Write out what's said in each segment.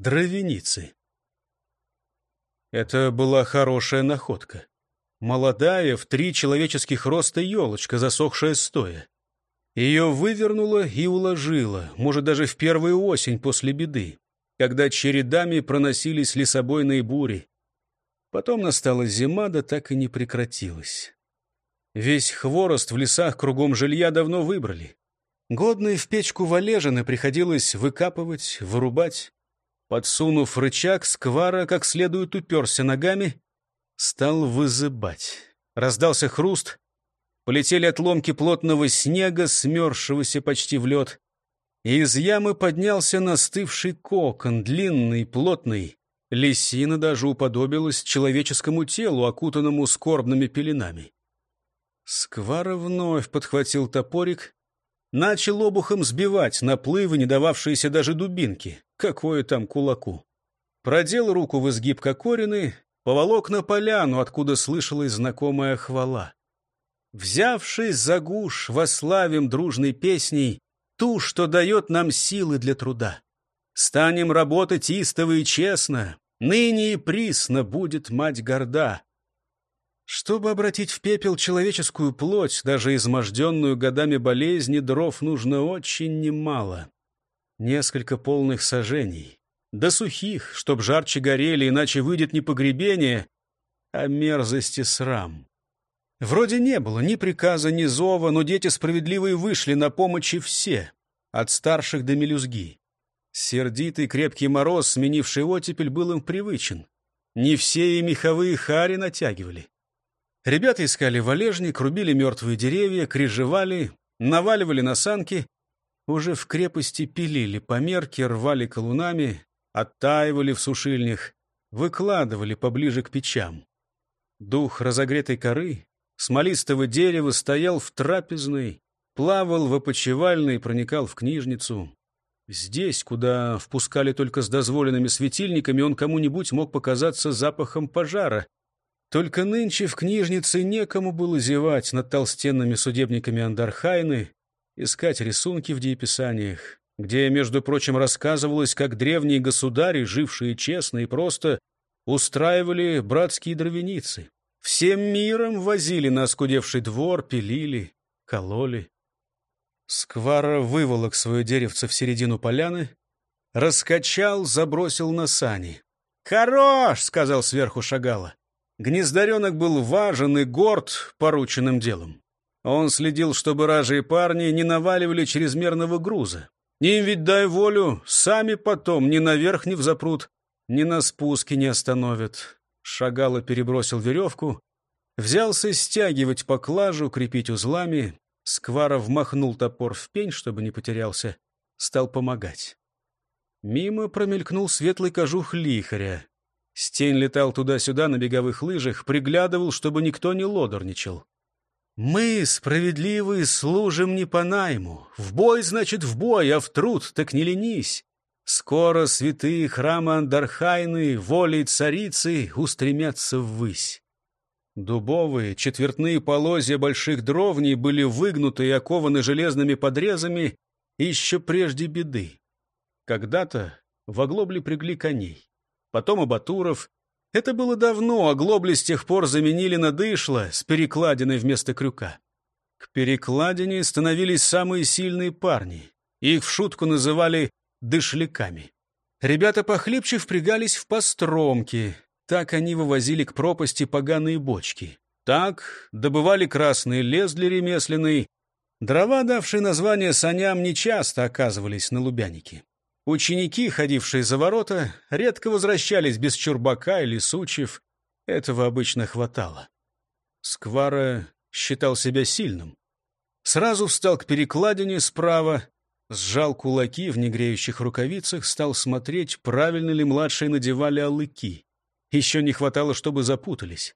дровяницы. Это была хорошая находка. Молодая, в три человеческих роста елочка, засохшая стоя. Ее вывернуло и уложило, может, даже в первую осень после беды, когда чередами проносились лесобойные бури. Потом настала зима, да так и не прекратилась. Весь хворост в лесах кругом жилья давно выбрали. Годные в печку валежины приходилось выкапывать, вырубать. Подсунув рычаг, сквара как следует уперся ногами, стал вызыбать. Раздался хруст, полетели отломки плотного снега, смерзшегося почти в лед. И из ямы поднялся настывший кокон, длинный, плотный. Лисина даже уподобилась человеческому телу, окутанному скорбными пеленами. Сквара вновь подхватил топорик, начал обухом сбивать наплывы, не дававшиеся даже дубинки. Какое там кулаку? Продел руку в изгиб кокорины, поволок на поляну, откуда слышалась знакомая хвала. Взявшись за гуш, вославим дружной песней ту, что дает нам силы для труда. Станем работать истово и честно, ныне и присно будет мать горда. Чтобы обратить в пепел человеческую плоть, даже изможденную годами болезни, дров нужно очень немало. Несколько полных сажений. До сухих, чтоб жарче горели, иначе выйдет не погребение, а мерзости срам. Вроде не было ни приказа, ни зова, но дети справедливые вышли на помощь и все, от старших до мелюзги. Сердитый крепкий мороз, сменивший оттепель, был им привычен. Не все и меховые хари натягивали. Ребята искали валежник, рубили мертвые деревья, крежевали, наваливали на санки. Уже в крепости пилили померки, рвали колунами, оттаивали в сушильнях, выкладывали поближе к печам. Дух разогретой коры, смолистого дерева стоял в трапезной, плавал в опочивальной и проникал в книжницу. Здесь, куда впускали только с дозволенными светильниками, он кому-нибудь мог показаться запахом пожара — только нынче в книжнице некому было зевать над толстенными судебниками Андархайны, искать рисунки в дееписаниях, где, между прочим, рассказывалось, как древние государи, жившие честно и просто, устраивали братские дровяницы. Всем миром возили на оскудевший двор, пилили, кололи. Сквара выволок свое деревце в середину поляны, раскачал, забросил на сани. «Хорош!» — сказал сверху Шагала. Гнездаренок был важен и горд порученным делом. Он следил, чтобы ражи парни не наваливали чрезмерного груза. Им ведь дай волю, сами потом ни наверх не взопрут, ни на спуске не остановят. Шагало перебросил веревку, взялся стягивать поклажу, крепить узлами. Скваров махнул топор в пень, чтобы не потерялся, стал помогать. Мимо промелькнул светлый кожух лихаря. Стень летал туда-сюда на беговых лыжах, приглядывал, чтобы никто не лодорничал. «Мы, справедливые, служим не по найму. В бой, значит, в бой, а в труд так не ленись. Скоро святые храмы Андархайны, волей царицы, устремятся ввысь». Дубовые, четвертные полозья больших дровней были выгнуты и окованы железными подрезами еще прежде беды. Когда-то в оглобле пригли коней потом Абатуров. Это было давно, а глобли с тех пор заменили на дышло с перекладиной вместо крюка. К перекладине становились самые сильные парни. Их в шутку называли «дышляками». Ребята похлебче впрягались в постромки. Так они вывозили к пропасти поганые бочки. Так добывали красный лес для ремесленной. Дрова, давшие название саням, нечасто оказывались на Лубянике. Ученики, ходившие за ворота, редко возвращались без чурбака или сучьев. Этого обычно хватало. Сквара считал себя сильным. Сразу встал к перекладине справа, сжал кулаки в негреющих рукавицах, стал смотреть, правильно ли младшие надевали алыки. Еще не хватало, чтобы запутались.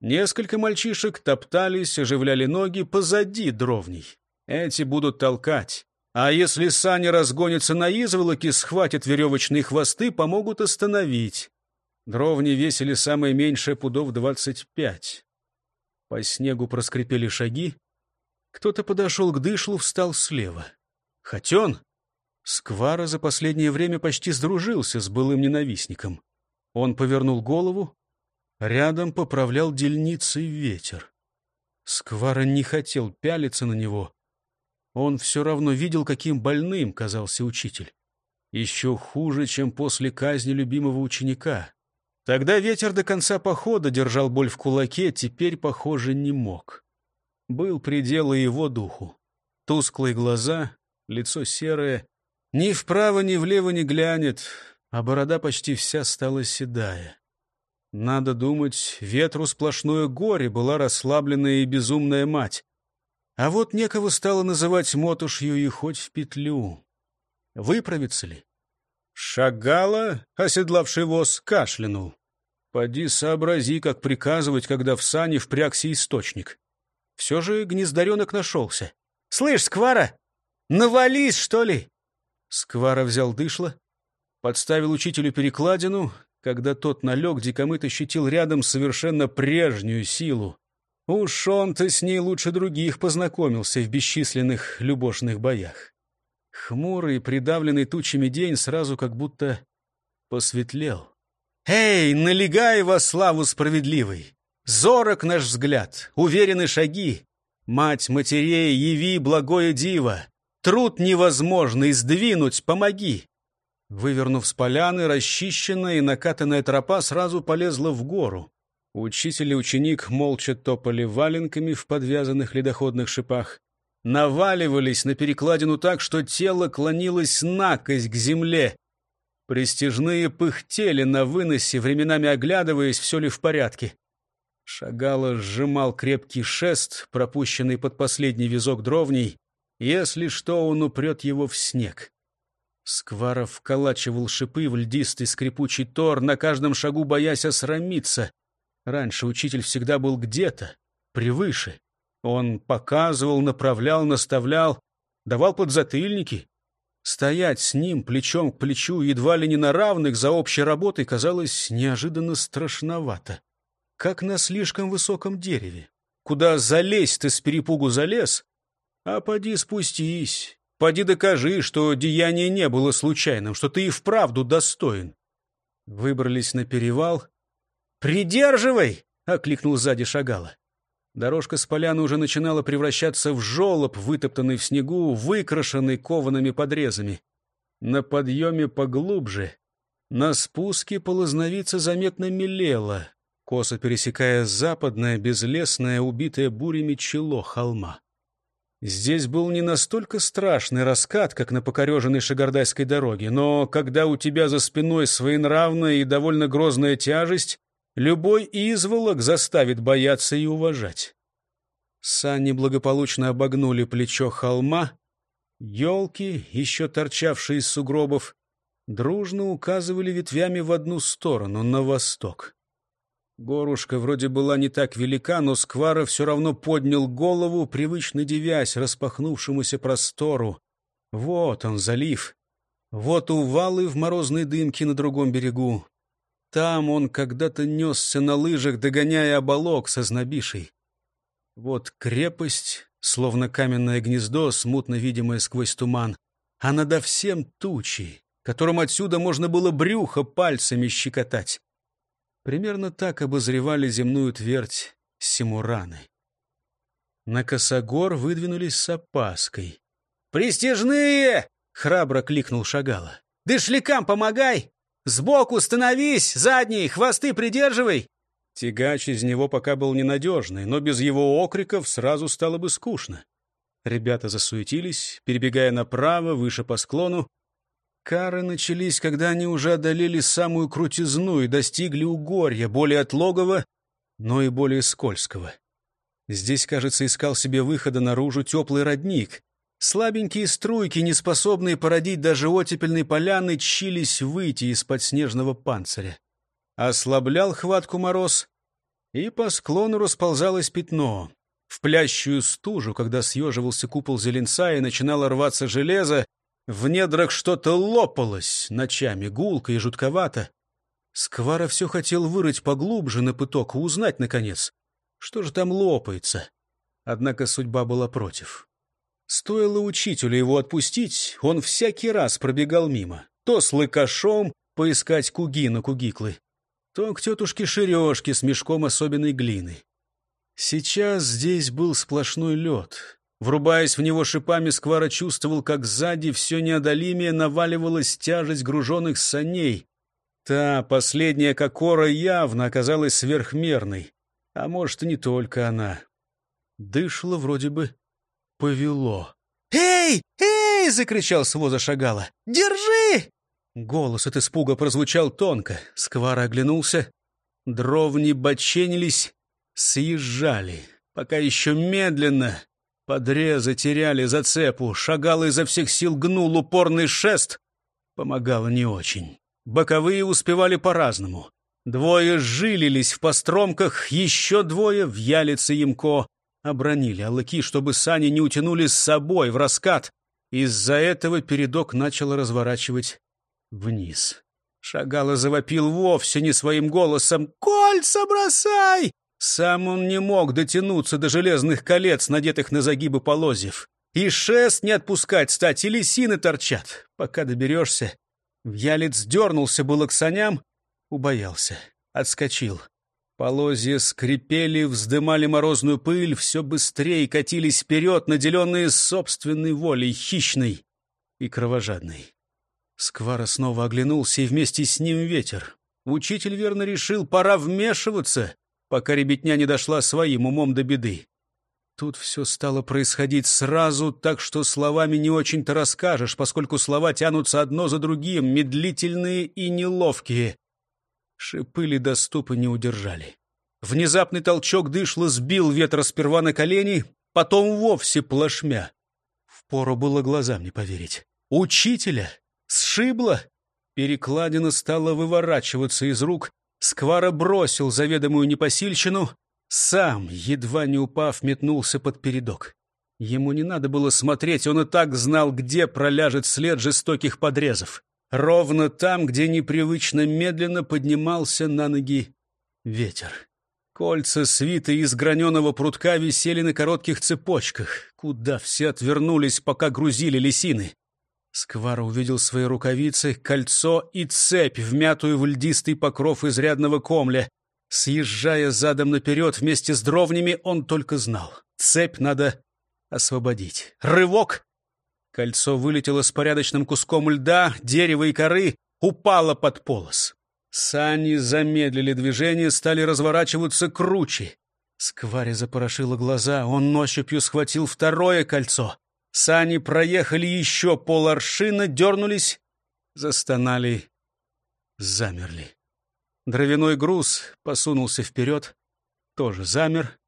Несколько мальчишек топтались, оживляли ноги позади дровней. Эти будут толкать. А если сани разгонятся на изволоки, схватят веревочные хвосты, помогут остановить. Дровни весили самое меньшее пудов двадцать пять. По снегу проскрипели шаги. Кто-то подошел к дышлу, встал слева. Хотен? Сквара за последнее время почти сдружился с былым ненавистником. Он повернул голову. Рядом поправлял дельницей ветер. Сквара не хотел пялиться на него. Он все равно видел, каким больным казался учитель. Еще хуже, чем после казни любимого ученика. Тогда ветер до конца похода держал боль в кулаке, теперь, похоже, не мог. Был предел и его духу. Тусклые глаза, лицо серое, ни вправо, ни влево не глянет, а борода почти вся стала седая. Надо думать, ветру сплошное горе была расслабленная и безумная мать. А вот некого стало называть мотушью и хоть в петлю. Выправится ли? Шагала, оседлавший воз, кашлянул. Поди сообрази, как приказывать, когда в сане впрягся источник. Все же гнездаренок нашелся. — Слышь, Сквара, навались, что ли? Сквара взял дышло, подставил учителю перекладину. Когда тот налег, дикомыт ощутил рядом совершенно прежнюю силу. Уж он-то с ней лучше других познакомился в бесчисленных любошных боях. Хмурый, придавленный тучами день сразу как будто посветлел. «Эй, налегай во славу справедливой! Зорок наш взгляд, уверены шаги! Мать матерей, яви благое диво! Труд невозможный сдвинуть, помоги!» Вывернув с поляны, расчищенная и накатанная тропа сразу полезла в гору. Учитель и ученик молча топали валенками в подвязанных ледоходных шипах наваливались на перекладину так, что тело клонилось накось к земле. Престижные пыхтели на выносе, временами оглядываясь, все ли в порядке. Шагало сжимал крепкий шест, пропущенный под последний визок дровней. Если что, он упрет его в снег. Скваров вколачивал шипы в льдистый скрипучий тор, на каждом шагу боясь осрамиться. Раньше учитель всегда был где-то, превыше. Он показывал, направлял, наставлял, давал подзатыльники. Стоять с ним плечом к плечу, едва ли не на равных за общей работой, казалось неожиданно страшновато. Как на слишком высоком дереве. Куда залезть ты с перепугу залез, а поди спустись, поди докажи, что деяние не было случайным, что ты и вправду достоин. Выбрались на перевал. «Придерживай!» — окликнул сзади Шагала. Дорожка с поляны уже начинала превращаться в жолоб, вытоптанный в снегу, выкрашенный коваными подрезами. На подъеме поглубже, на спуске полозновица заметно мелела, косо пересекая западное, безлесное, убитое бурями чело холма. Здесь был не настолько страшный раскат, как на покореженной Шагардайской дороге, но когда у тебя за спиной своенравная и довольно грозная тяжесть, Любой изволок заставит бояться и уважать. Сани благополучно обогнули плечо холма. Елки, еще торчавшие из сугробов, дружно указывали ветвями в одну сторону, на восток. Горушка вроде была не так велика, но Сквара все равно поднял голову, привычно девясь распахнувшемуся простору. Вот он, залив. Вот увалы в морозной дымке на другом берегу. Там он когда-то несся на лыжах, догоняя оболок со знобишей. Вот крепость, словно каменное гнездо, смутно видимое сквозь туман, а надо всем тучи, которым отсюда можно было брюхо пальцами щекотать. Примерно так обозревали земную твердь Симураны. На косогор выдвинулись с опаской. «Престижные!» — храбро кликнул Шагала. «Дышлякам помогай!» «Сбоку становись! Задний! Хвосты придерживай!» Тягач из него пока был ненадежный, но без его окриков сразу стало бы скучно. Ребята засуетились, перебегая направо, выше по склону. Кары начались, когда они уже одолели самую крутизну и достигли угорья, более отлогого, но и более скользкого. Здесь, кажется, искал себе выхода наружу теплый родник, Слабенькие струйки, не способные породить даже оттепельной поляны, чились выйти из-под снежного панциря. Ослаблял хватку мороз, и по склону расползалось пятно. В плящую стужу, когда съеживался купол зеленца и начинало рваться железо, в недрах что-то лопалось ночами, гулко и жутковато. Сквара все хотел вырыть поглубже на пыток и узнать, наконец, что же там лопается. Однако судьба была против. Стоило учителю его отпустить, он всякий раз пробегал мимо. То с лыкашом поискать куги на кугиклы, то к тетушке Шерешке с мешком особенной глины. Сейчас здесь был сплошной лед. Врубаясь в него шипами, Сквара чувствовал, как сзади все неодолимее наваливалась тяжесть груженных саней. Та последняя кокора явно оказалась сверхмерной. А может, и не только она. Дышло вроде бы повело. «Эй! Эй!» — закричал с воза шагала. «Держи!» Голос от испуга прозвучал тонко. Сквара оглянулся. Дровни боченились, съезжали. Пока еще медленно. Подрезы теряли зацепу. Шагал изо всех сил гнул упорный шест. Помогало не очень. Боковые успевали по-разному. Двое жилились в постромках, еще двое в ялице ямко обронили алыки, чтобы сани не утянули с собой в раскат. Из-за этого передок начал разворачивать вниз. Шагало завопил вовсе не своим голосом «Кольца бросай!» Сам он не мог дотянуться до железных колец, надетых на загибы полозьев. И шест не отпускать стать, и лисины торчат. Пока доберешься. Вялец дернулся было к саням, убоялся, отскочил. Полозья скрипели, вздымали морозную пыль, все быстрее катились вперед, наделенные собственной волей, хищной и кровожадной. Сквара снова оглянулся, и вместе с ним ветер. Учитель верно решил, пора вмешиваться, пока ребятня не дошла своим умом до беды. Тут все стало происходить сразу, так что словами не очень-то расскажешь, поскольку слова тянутся одно за другим, медлительные и неловкие. Шипы ледоступы не удержали. Внезапный толчок дышла сбил ветра сперва на колени, потом вовсе плашмя. Впору было глазам не поверить. Учителя сшибло. Перекладина стала выворачиваться из рук. Сквара бросил заведомую непосильщину. Сам, едва не упав, метнулся под передок. Ему не надо было смотреть, он и так знал, где проляжет след жестоких подрезов. Ровно там, где непривычно медленно поднимался на ноги ветер. Кольца свиты из граненого прутка висели на коротких цепочках, куда все отвернулись, пока грузили лисины. Сквара увидел свои рукавицы, кольцо и цепь, вмятую в льдистый покров изрядного комля. Съезжая задом наперед вместе с дровнями, он только знал. Цепь надо освободить. Рывок! Кольцо вылетело с порядочным куском льда, дерева и коры, упало под полос. Сани замедлили движение, стали разворачиваться круче. Сквари запорошило глаза, он ощупью схватил второе кольцо. Сани проехали еще поларшина, дернулись, застонали, замерли. Дровяной груз посунулся вперед, тоже замер,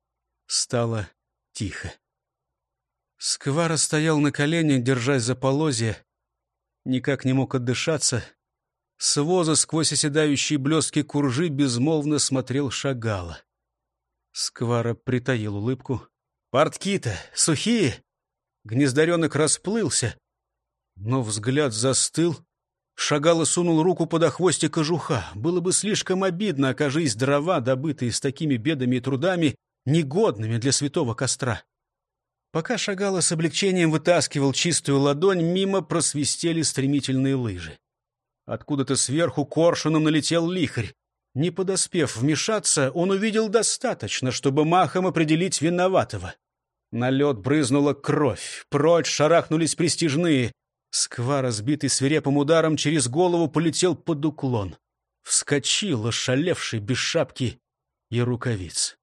стало тихо. Сквара стоял на коленях, держась за полозья, никак не мог отдышаться. С воза сквозь оседающие блестки куржи безмолвно смотрел шагала. Сквара притаил улыбку. «Портки-то сухие!» Гнездоренок расплылся, но взгляд застыл. Шагала сунул руку под охвостик кожуха. Было бы слишком обидно, окажись дрова, добытые с такими бедами и трудами, негодными для святого костра. Пока Шагала с облегчением вытаскивал чистую ладонь, мимо просвистели стремительные лыжи. Откуда-то сверху коршуном налетел лихарь. Не подоспев вмешаться, он увидел достаточно, чтобы махом определить виноватого. На лед брызнула кровь, прочь шарахнулись престижные. Сква, разбитый свирепым ударом, через голову полетел под уклон. Вскочил, ошалевший, без шапки и рукавиц.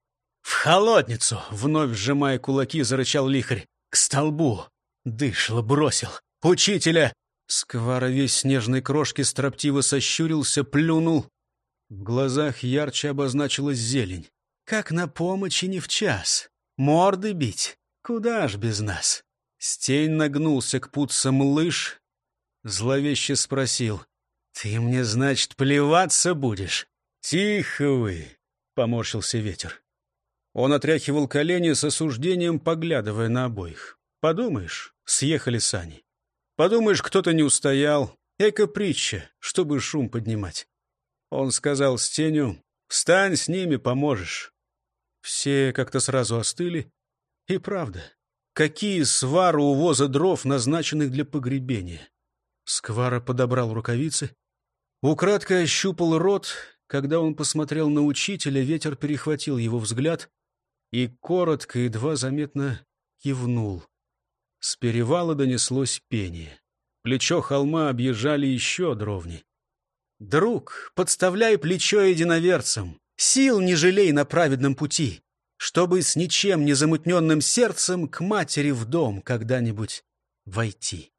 «В холодницу!» — вновь сжимая кулаки, зарычал лихарь. «К столбу!» — дышло, бросил. «Учителя!» Сквара весь снежной крошки строптиво сощурился, плюнул. В глазах ярче обозначилась зелень. «Как на помощи не в час! Морды бить! Куда ж без нас?» Стень нагнулся к путцам лыж, зловеще спросил. «Ты мне, значит, плеваться будешь?» «Тихо вы!» — поморщился ветер. Он отряхивал колени с осуждением, поглядывая на обоих. «Подумаешь, съехали сани. Подумаешь, кто-то не устоял. Эко-притча, чтобы шум поднимать». Он сказал с тенью, «Встань с ними, поможешь». Все как-то сразу остыли. И правда, какие свары увоза дров, назначенных для погребения. Сквара подобрал рукавицы, украдкой ощупал рот. Когда он посмотрел на учителя, ветер перехватил его взгляд и коротко, едва заметно кивнул. С перевала донеслось пение. Плечо холма объезжали еще дровни. «Друг, подставляй плечо единоверцам, сил не жалей на праведном пути, чтобы с ничем не замутненным сердцем к матери в дом когда-нибудь войти».